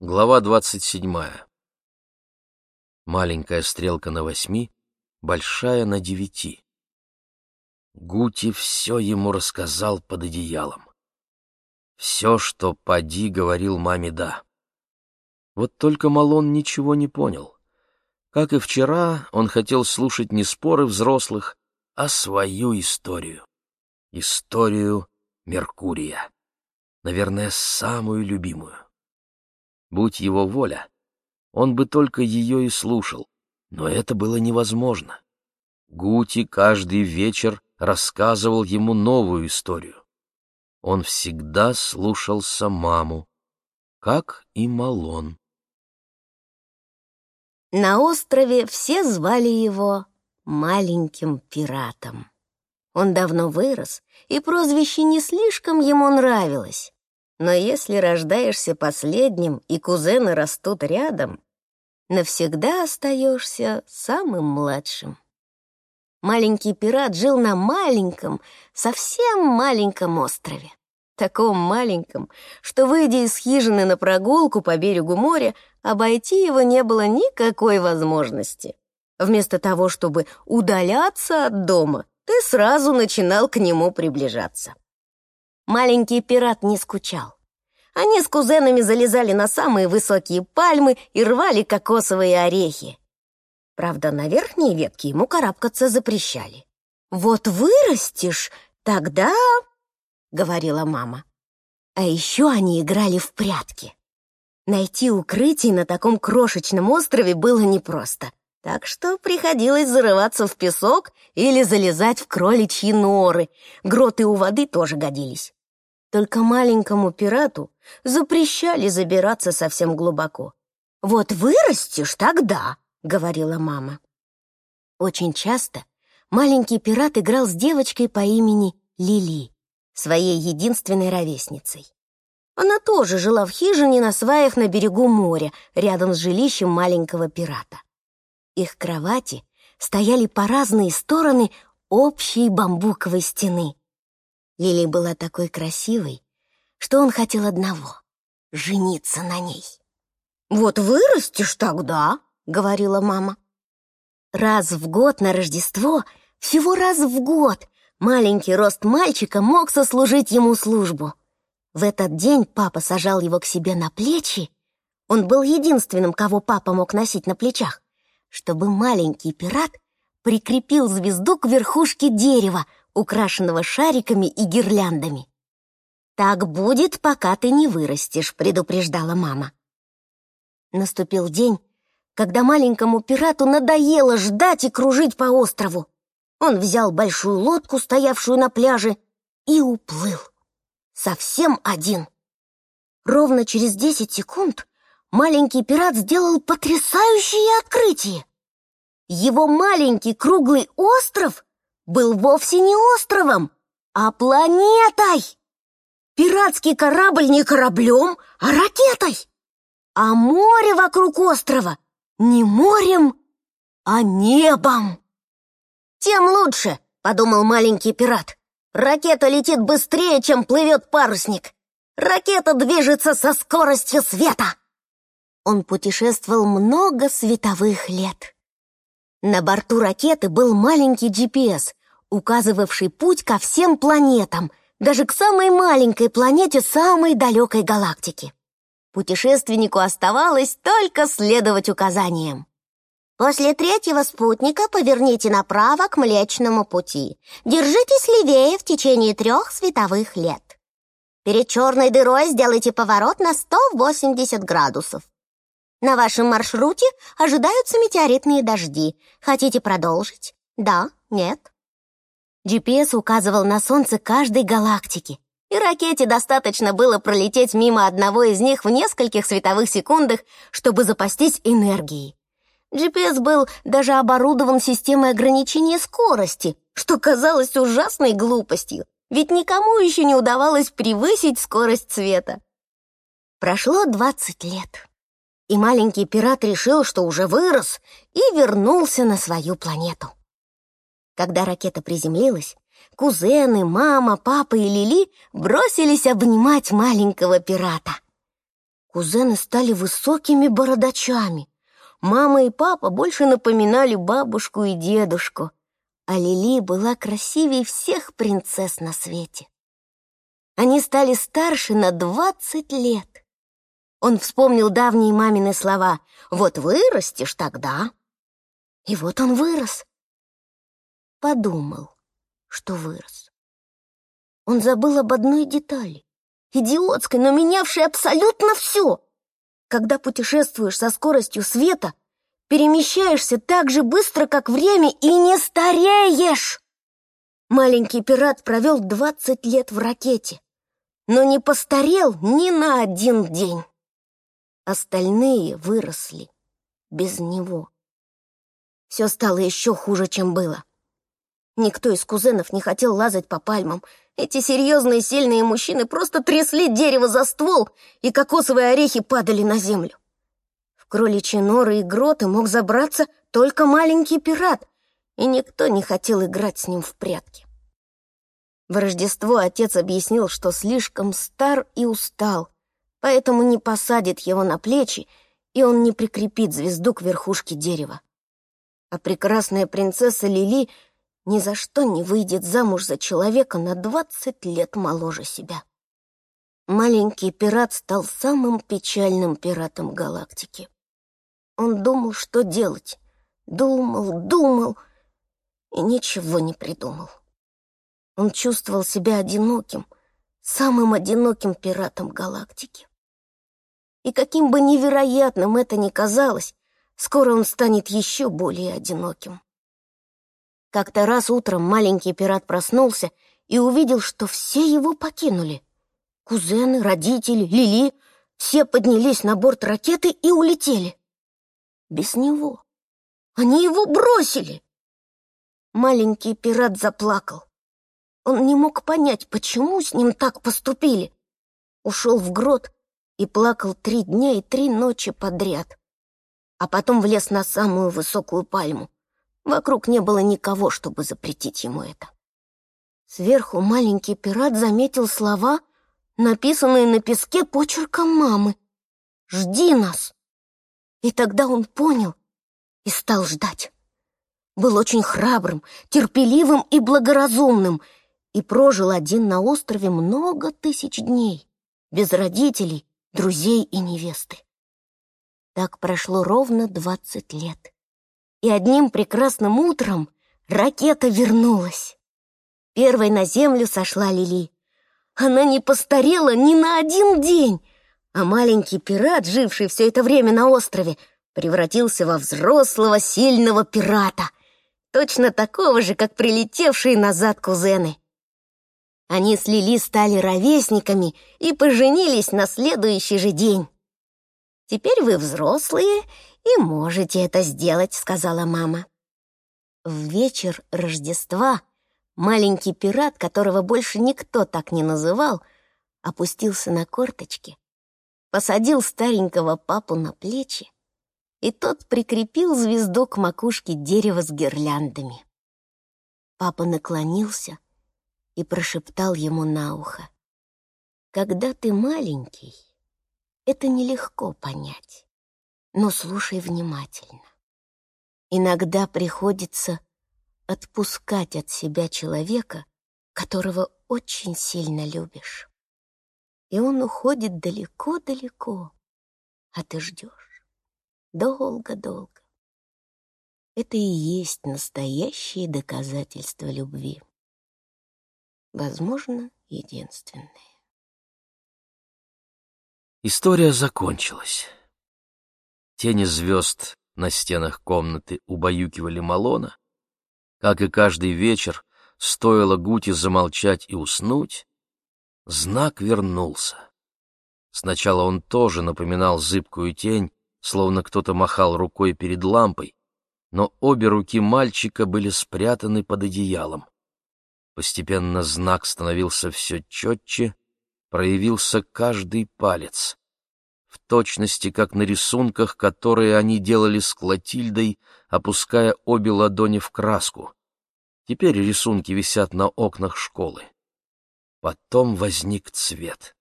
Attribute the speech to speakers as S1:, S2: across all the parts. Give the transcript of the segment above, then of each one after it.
S1: Глава двадцать седьмая. Маленькая стрелка на восьми, большая на девяти. Гути все ему рассказал под одеялом. Все, что Пади говорил маме «да». Вот только Малон ничего не понял. Как и вчера, он хотел слушать не споры взрослых, а свою историю. Историю Меркурия. Наверное, самую любимую. Будь его воля, он бы только ее и слушал, но это было невозможно. Гути каждый вечер рассказывал ему новую историю. Он всегда слушался маму, как и Малон.
S2: На острове все звали его маленьким пиратом. Он давно вырос, и прозвище не слишком ему нравилось. Но если рождаешься последним, и кузены растут рядом, навсегда остаешься самым младшим. Маленький пират жил на маленьком, совсем маленьком острове. Таком маленьком, что, выйдя из хижины на прогулку по берегу моря, обойти его не было никакой возможности. Вместо того, чтобы удаляться от дома, ты сразу начинал к нему приближаться. Маленький пират не скучал. Они с кузенами залезали на самые высокие пальмы и рвали кокосовые орехи. Правда, на верхние ветки ему карабкаться запрещали. «Вот вырастешь, тогда...» — говорила мама. А еще они играли в прятки. Найти укрытие на таком крошечном острове было непросто, так что приходилось зарываться в песок или залезать в кроличьи норы. Гроты у воды тоже годились. Только маленькому пирату запрещали забираться совсем глубоко. «Вот вырастешь тогда», — говорила мама. Очень часто маленький пират играл с девочкой по имени Лили, своей единственной ровесницей. Она тоже жила в хижине на сваях на берегу моря, рядом с жилищем маленького пирата. Их кровати стояли по разные стороны общей бамбуковой стены, Лили была такой красивой, что он хотел одного — жениться на ней. «Вот вырастешь тогда», — говорила мама. Раз в год на Рождество, всего раз в год, маленький рост мальчика мог сослужить ему службу. В этот день папа сажал его к себе на плечи. Он был единственным, кого папа мог носить на плечах, чтобы маленький пират прикрепил звезду к верхушке дерева, украшенного шариками и гирляндами. «Так будет, пока ты не вырастешь», — предупреждала мама. Наступил день, когда маленькому пирату надоело ждать и кружить по острову. Он взял большую лодку, стоявшую на пляже, и уплыл. Совсем один. Ровно через десять секунд маленький пират сделал потрясающее открытие. Его маленький круглый остров был вовсе не островом, а планетой. Пиратский корабль не кораблем, а ракетой. А море вокруг острова не морем, а небом. Тем лучше, подумал маленький пират. Ракета летит быстрее, чем плывет парусник. Ракета движется со скоростью света. Он путешествовал много световых лет. На борту ракеты был маленький GPS, указывавший путь ко всем планетам, даже к самой маленькой планете самой далекой галактики. Путешественнику оставалось только следовать указаниям. После третьего спутника поверните направо к Млечному пути. Держитесь левее в течение трех световых лет. Перед черной дырой сделайте поворот на 180 градусов. На вашем маршруте ожидаются метеоритные дожди. Хотите продолжить? Да? Нет? GPS указывал на Солнце каждой галактики, и ракете достаточно было пролететь мимо одного из них в нескольких световых секундах, чтобы запастись энергией. GPS был даже оборудован системой ограничения скорости, что казалось ужасной глупостью, ведь никому еще не удавалось превысить скорость света. Прошло 20 лет, и маленький пират решил, что уже вырос, и вернулся на свою планету. Когда ракета приземлилась, кузены, мама, папа и Лили бросились обнимать маленького пирата. Кузены стали высокими бородачами. Мама и папа больше напоминали бабушку и дедушку, а Лили была красивее всех принцесс на свете. Они стали старше на двадцать лет. Он вспомнил давние мамины слова «Вот вырастешь тогда». И вот он вырос. Подумал, что вырос. Он забыл об одной детали, идиотской, но менявшей абсолютно все. Когда путешествуешь со скоростью света, перемещаешься так же быстро, как время, и не стареешь. Маленький пират провел 20 лет в ракете, но не постарел ни на один день. Остальные выросли без него. Все стало еще хуже, чем было. Никто из кузенов не хотел лазать по пальмам. Эти серьезные сильные мужчины просто трясли дерево за ствол, и кокосовые орехи падали на землю. В кроличьи норы и гроты мог забраться только маленький пират, и никто не хотел играть с ним в прятки. В Рождество отец объяснил, что слишком стар и устал, поэтому не посадит его на плечи, и он не прикрепит звезду к верхушке дерева. А прекрасная принцесса Лили — ни за что не выйдет замуж за человека на двадцать лет моложе себя. Маленький пират стал самым печальным пиратом галактики. Он думал, что делать. Думал, думал и ничего не придумал. Он чувствовал себя одиноким, самым одиноким пиратом галактики. И каким бы невероятным это ни казалось, скоро он станет еще более одиноким. Как-то раз утром маленький пират проснулся и увидел, что все его покинули. Кузены, родители, Лили — все поднялись на борт ракеты и улетели. Без него. Они его бросили. Маленький пират заплакал. Он не мог понять, почему с ним так поступили. Ушел в грот и плакал три дня и три ночи подряд. А потом влез на самую высокую пальму. Вокруг не было никого, чтобы запретить ему это. Сверху маленький пират заметил слова, написанные на песке почерком мамы. «Жди нас!» И тогда он понял и стал ждать. Был очень храбрым, терпеливым и благоразумным и прожил один на острове много тысяч дней, без родителей, друзей и невесты. Так прошло ровно двадцать лет и одним прекрасным утром ракета вернулась. Первой на землю сошла Лили. Она не постарела ни на один день, а маленький пират, живший все это время на острове, превратился во взрослого сильного пирата, точно такого же, как прилетевшие назад кузены. Они с Лили стали ровесниками и поженились на следующий же день. Теперь вы взрослые и можете это сделать», — сказала мама. В вечер Рождества маленький пират, которого больше никто так не называл, опустился на корточки, посадил старенького папу на плечи, и тот прикрепил звезду к макушке дерева с гирляндами. Папа наклонился и прошептал ему на ухо. «Когда ты маленький, это нелегко понять но слушай внимательно. Иногда приходится отпускать от себя человека, которого очень сильно любишь. И он уходит далеко-далеко, а ты ждешь долго-долго. Это и есть настоящее доказательство любви. Возможно, единственное.
S1: История закончилась. Тени звезд на стенах комнаты убаюкивали Малона. Как и каждый вечер, стоило Гути замолчать и уснуть, знак вернулся. Сначала он тоже напоминал зыбкую тень, словно кто-то махал рукой перед лампой, но обе руки мальчика были спрятаны под одеялом. Постепенно знак становился все четче, проявился каждый палец в точности, как на рисунках, которые они делали с Клотильдой, опуская обе ладони в краску. Теперь рисунки висят на окнах школы. Потом возник цвет.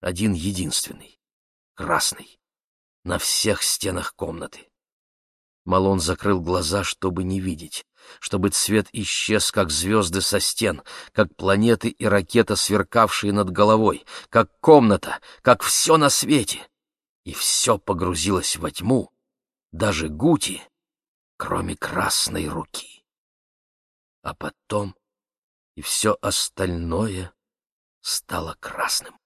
S1: Один единственный. красный, на всех стенах комнаты. Малон закрыл глаза, чтобы не видеть, чтобы цвет исчез, как звезды со стен, как планеты и ракета, сверкавшие над головой, как комната, как все на свете. И все погрузилось во тьму, даже Гути, кроме красной руки. А потом и все остальное стало красным.